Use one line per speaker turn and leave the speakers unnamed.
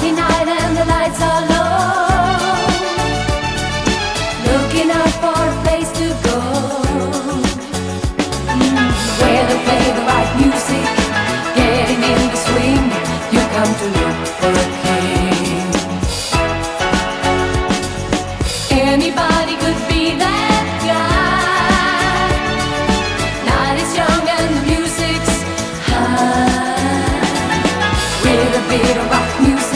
Friday night and the lights are low. Looking out for a place to go. Mm, play the right music, getting in the swing. You come to look for a king. Anybody could be that guy. Night is young and the music's high. Of rock music.